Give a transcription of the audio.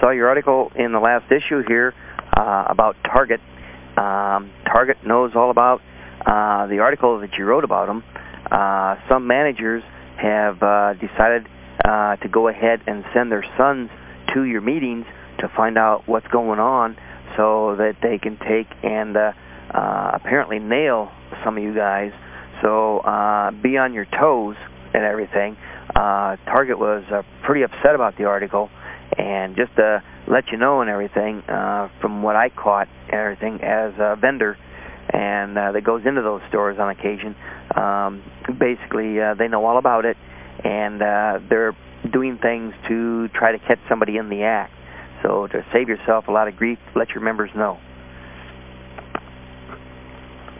saw your article in the last issue here uh, about Target. Um, Target knows all about uh, the article that you wrote about them. Uh, some managers have uh, decided uh, to go ahead and send their sons to your meetings to find out what's going on so that they can take and uh, uh, apparently nail some of you guys. So uh, be on your toes and everything. Uh, Target was uh, pretty upset about the article, and just to let you know and everything, uh, from what I caught and everything as a vendor, and uh, that goes into those stores on occasion, um, basically uh, they know all about it, and uh, they're doing things to try to catch somebody in the act. So to save yourself a lot of grief, let your members know.